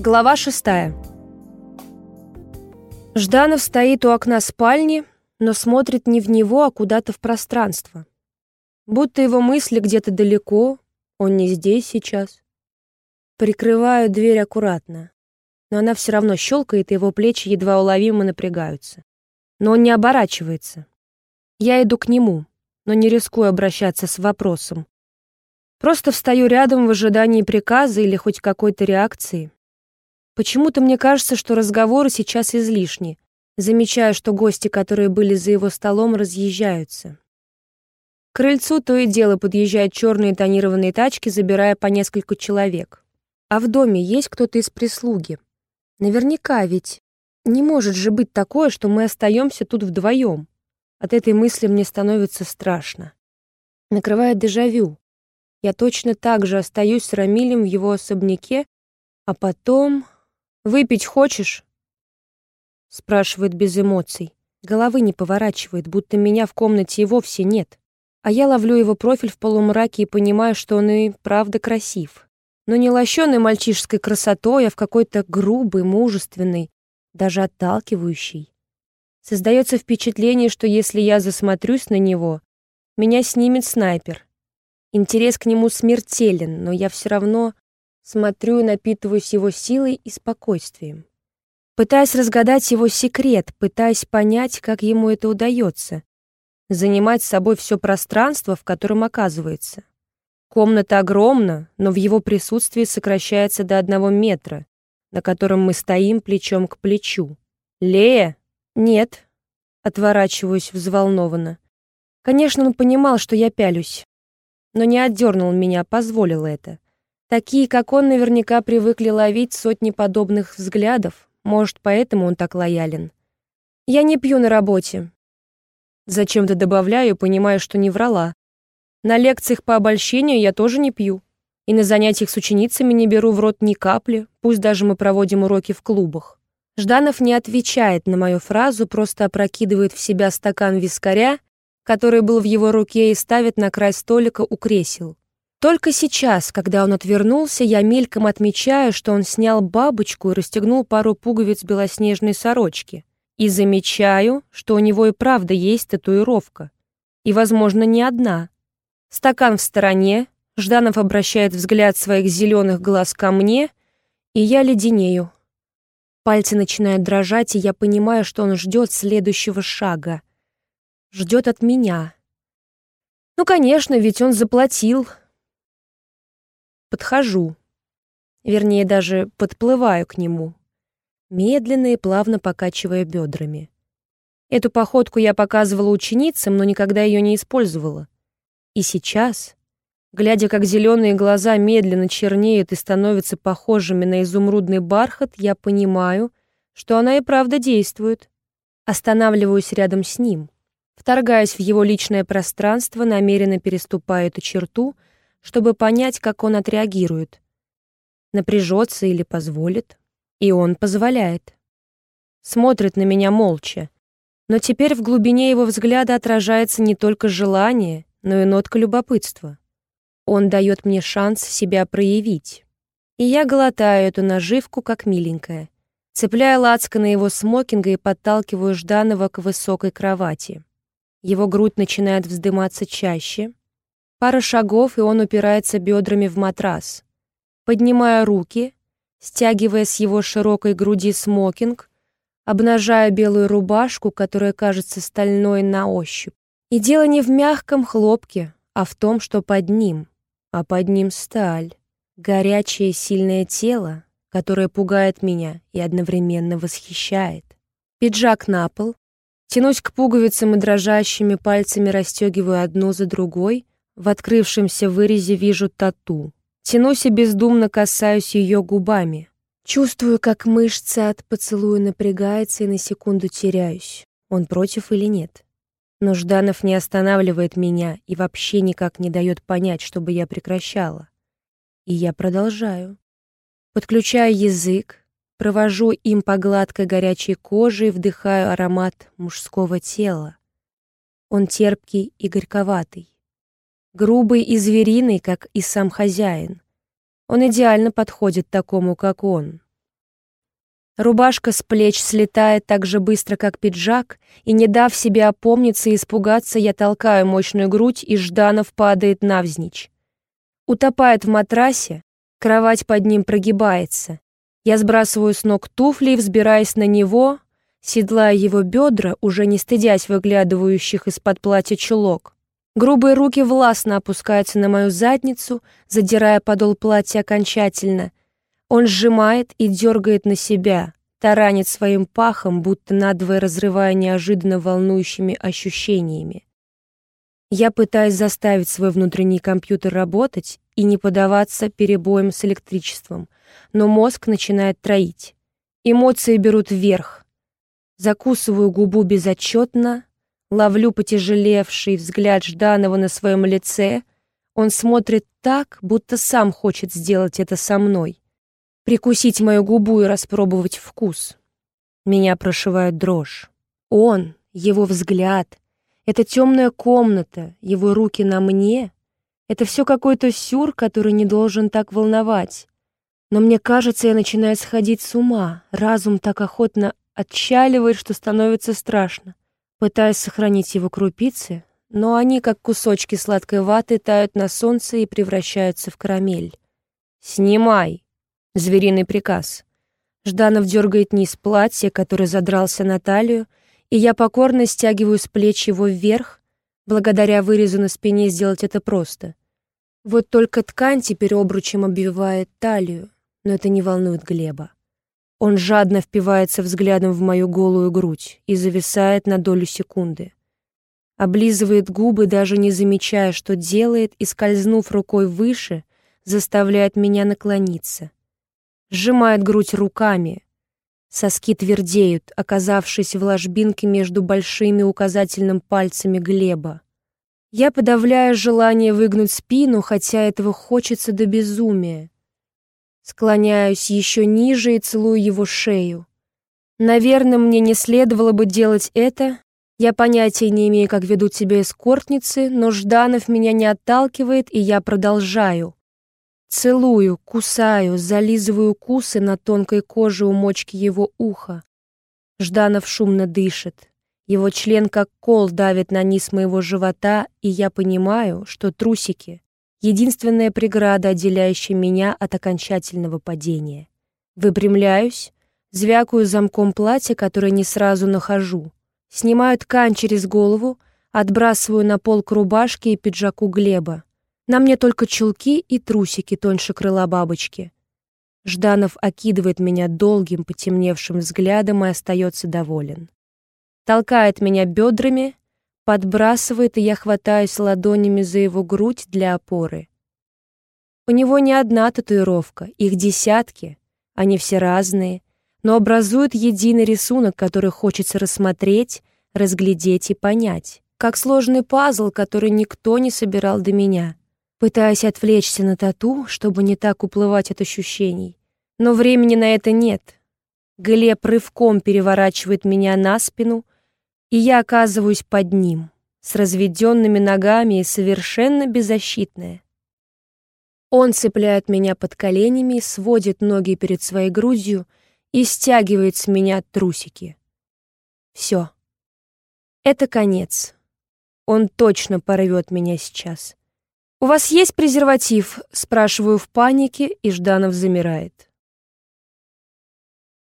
Глава шестая. Жданов стоит у окна спальни, но смотрит не в него, а куда-то в пространство. Будто его мысли где-то далеко, он не здесь сейчас. Прикрываю дверь аккуратно, но она все равно щелкает, и его плечи едва уловимо напрягаются. Но он не оборачивается. Я иду к нему, но не рискую обращаться с вопросом. Просто встаю рядом в ожидании приказа или хоть какой-то реакции. Почему-то мне кажется, что разговоры сейчас излишни, замечая, что гости, которые были за его столом, разъезжаются. К крыльцу то и дело подъезжают черные тонированные тачки, забирая по несколько человек. А в доме есть кто-то из прислуги. Наверняка ведь не может же быть такое, что мы остаемся тут вдвоем. От этой мысли мне становится страшно. Накрывает дежавю. Я точно так же остаюсь с Рамилем в его особняке, а потом... «Выпить хочешь?» Спрашивает без эмоций. Головы не поворачивает, будто меня в комнате и вовсе нет. А я ловлю его профиль в полумраке и понимаю, что он и правда красив. Но не лощеный мальчишеской красотой, а в какой-то грубый, мужественный, даже отталкивающий. Создается впечатление, что если я засмотрюсь на него, меня снимет снайпер. Интерес к нему смертелен, но я все равно Смотрю и напитываюсь его силой и спокойствием. Пытаясь разгадать его секрет, пытаясь понять, как ему это удается. Занимать с собой все пространство, в котором оказывается. Комната огромна, но в его присутствии сокращается до одного метра, на котором мы стоим плечом к плечу. «Лея?» «Нет», — отворачиваюсь взволнованно. Конечно, он понимал, что я пялюсь, но не отдернул меня, позволил это. Такие, как он, наверняка привыкли ловить сотни подобных взглядов. Может, поэтому он так лоялен. Я не пью на работе. Зачем-то добавляю, понимая, что не врала. На лекциях по обольщению я тоже не пью. И на занятиях с ученицами не беру в рот ни капли, пусть даже мы проводим уроки в клубах. Жданов не отвечает на мою фразу, просто опрокидывает в себя стакан вискаря, который был в его руке, и ставит на край столика у кресел. Только сейчас, когда он отвернулся, я мельком отмечаю, что он снял бабочку и расстегнул пару пуговиц белоснежной сорочки. И замечаю, что у него и правда есть татуировка. И, возможно, не одна. Стакан в стороне, Жданов обращает взгляд своих зеленых глаз ко мне, и я леденею. Пальцы начинают дрожать, и я понимаю, что он ждет следующего шага. Ждет от меня. Ну, конечно, ведь он заплатил, Подхожу. Вернее, даже подплываю к нему, медленно и плавно покачивая бедрами. Эту походку я показывала ученицам, но никогда ее не использовала. И сейчас, глядя, как зеленые глаза медленно чернеют и становятся похожими на изумрудный бархат, я понимаю, что она и правда действует. Останавливаюсь рядом с ним, вторгаясь в его личное пространство, намеренно переступая эту черту — чтобы понять, как он отреагирует. Напряжется или позволит. И он позволяет. Смотрит на меня молча. Но теперь в глубине его взгляда отражается не только желание, но и нотка любопытства. Он дает мне шанс себя проявить. И я глотаю эту наживку, как миленькая. Цепляя лацко на его смокинга и подталкиваю Жданова к высокой кровати. Его грудь начинает вздыматься чаще, Пара шагов, и он упирается бедрами в матрас. Поднимая руки, стягивая с его широкой груди смокинг, обнажая белую рубашку, которая кажется стальной на ощупь. И дело не в мягком хлопке, а в том, что под ним, а под ним сталь, горячее сильное тело, которое пугает меня и одновременно восхищает. Пиджак на пол, тянусь к пуговицам и дрожащими пальцами расстегиваю одну за другой, в открывшемся вырезе вижу тату. Тянусь и бездумно касаюсь ее губами. Чувствую, как мышцы от поцелуя напрягаются и на секунду теряюсь. Он против или нет? Но Жданов не останавливает меня и вообще никак не дает понять, чтобы я прекращала. И я продолжаю. Подключаю язык, провожу им по гладкой горячей коже и вдыхаю аромат мужского тела. Он терпкий и горьковатый грубый и звериный, как и сам хозяин. Он идеально подходит такому, как он. Рубашка с плеч слетает так же быстро, как пиджак, и, не дав себе опомниться и испугаться, я толкаю мощную грудь, и Жданов падает навзничь. Утопает в матрасе, кровать под ним прогибается. Я сбрасываю с ног туфли и взбираясь на него, седлая его бедра, уже не стыдясь выглядывающих из-под платья чулок. Грубые руки властно опускаются на мою задницу, задирая подол платья окончательно. Он сжимает и дергает на себя, таранит своим пахом, будто надвое разрывая неожиданно волнующими ощущениями. Я пытаюсь заставить свой внутренний компьютер работать и не поддаваться перебоям с электричеством, но мозг начинает троить. Эмоции берут вверх. Закусываю губу безотчетно, Ловлю потяжелевший взгляд Жданова на своем лице. Он смотрит так, будто сам хочет сделать это со мной. Прикусить мою губу и распробовать вкус. Меня прошивает дрожь. Он, его взгляд, эта темная комната, его руки на мне — это все какой-то сюр, который не должен так волновать. Но мне кажется, я начинаю сходить с ума. Разум так охотно отчаливает, что становится страшно. Пытаясь сохранить его крупицы, но они, как кусочки сладкой ваты, тают на солнце и превращаются в карамель. «Снимай!» — звериный приказ. Жданов дергает низ платья, который задрался на талию, и я покорно стягиваю с плеч его вверх, благодаря вырезу на спине сделать это просто. Вот только ткань теперь обручем обвивает талию, но это не волнует Глеба. Он жадно впивается взглядом в мою голую грудь и зависает на долю секунды. Облизывает губы, даже не замечая, что делает, и, скользнув рукой выше, заставляет меня наклониться. Сжимает грудь руками. Соски твердеют, оказавшись в ложбинке между большими указательным пальцами Глеба. Я подавляю желание выгнуть спину, хотя этого хочется до безумия. Склоняюсь еще ниже и целую его шею. Наверное, мне не следовало бы делать это. Я понятия не имею, как ведут себя эскортницы, но Жданов меня не отталкивает, и я продолжаю. Целую, кусаю, зализываю кусы на тонкой коже у мочки его уха. Жданов шумно дышит. Его член как кол давит на низ моего живота, и я понимаю, что трусики единственная преграда, отделяющая меня от окончательного падения. Выпрямляюсь, звякаю замком платья, которое не сразу нахожу, снимаю ткань через голову, отбрасываю на пол к рубашке и пиджаку Глеба. На мне только чулки и трусики тоньше крыла бабочки. Жданов окидывает меня долгим, потемневшим взглядом и остается доволен. Толкает меня бедрами, подбрасывает, и я хватаюсь ладонями за его грудь для опоры. У него не одна татуировка, их десятки, они все разные, но образуют единый рисунок, который хочется рассмотреть, разглядеть и понять. Как сложный пазл, который никто не собирал до меня. Пытаясь отвлечься на тату, чтобы не так уплывать от ощущений. Но времени на это нет. Глеб рывком переворачивает меня на спину — и я оказываюсь под ним, с разведенными ногами и совершенно беззащитная. Он цепляет меня под коленями, сводит ноги перед своей грудью и стягивает с меня трусики. Все. Это конец. Он точно порвет меня сейчас. «У вас есть презерватив?» — спрашиваю в панике, и Жданов замирает.